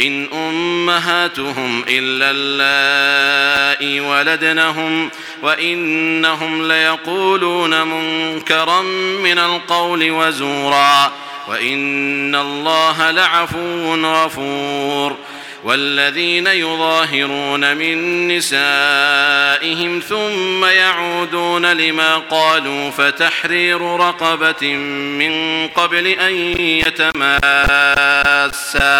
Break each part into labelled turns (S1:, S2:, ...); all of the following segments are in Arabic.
S1: إن أمهاتهم إلا اللائي ولدنهم وإنهم ليقولون منكرا من القول وزورا وإن الله لعفو غفور والذين يظاهرون من نسائهم ثم يعودون لما قالوا فتحرير رقبة من قبل أن يتماسا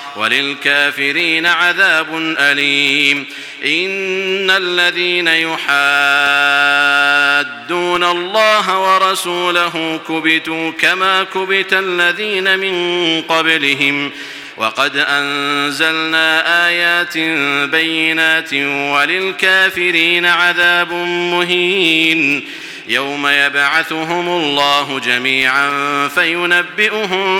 S1: وللكافرين عذاب أليم إن الذين يحادون الله ورسوله كبتوا كما كبت الذين من قبلهم وقد أنزلنا آيات بينات وللكافرين عذاب مهين يوم يبعثهم الله جميعا فينبئهم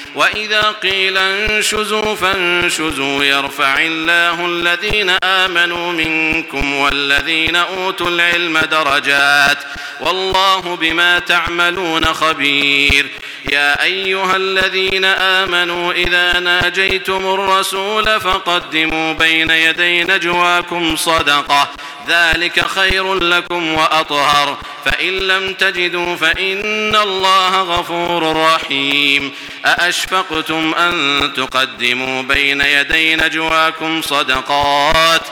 S1: وإذا قيل انشزوا فانشزوا يرفع الله الذين آمنوا منكم والذين أوتوا العلم درجات والله بما تعملون خبير يا أيها الذين آمنوا إذا ناجيتم الرسول فقدموا بين يدي نجواكم صدقة ذلك خير لكم وأطهر فإن لم تجدوا فإن الله غفور رحيم أأشفقتم أن تقدموا بين يدي نجواكم صدقات ؟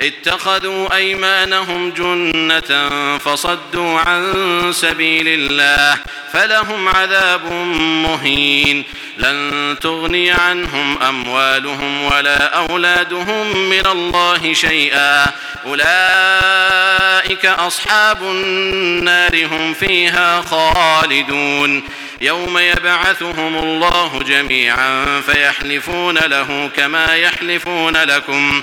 S1: اتخذوا أيمانهم جنة فصدوا عن سبيل الله فلهم عذاب مهين لن تغني عنهم أموالهم ولا أولادهم من الله شيئا أولئك أصحاب النار هم فيها خالدون يوم يبعثهم الله جميعا فيحلفون له كما يحلفون لكم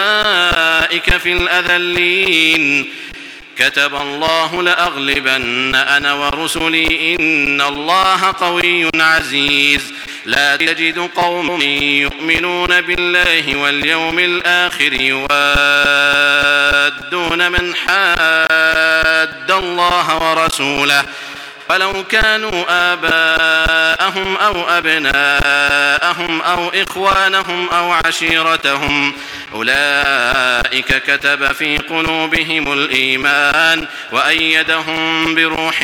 S1: أولئك في الأذلين كتب الله لأغلبن أنا ورسلي إن الله قوي عزيز لا تجد قوم يؤمنون بالله واليوم الآخر يوادون من حاد الله ورسوله فلو كانوا آباءهم أو أبناءهم أو إخوانهم أو عشيرتهم أولئك كتب في قلوبهم الإيمان وأيدهم بروح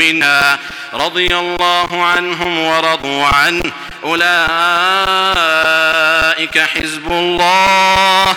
S1: منها رضي الله عنهم ورضوا عنه أولئك حزب الله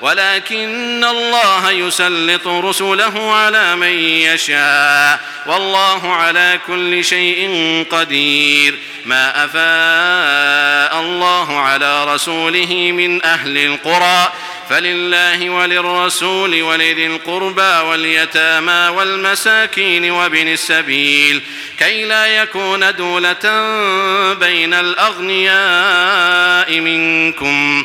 S1: ولكن الله يسلط رسله على من يشاء والله على كل شيء قدير ما أفاء الله على رسوله من أهل القرى فلله وللرسول ولذي القربى واليتامى والمساكين وابن السبيل كي لا يكون دولة بين الأغنياء منكم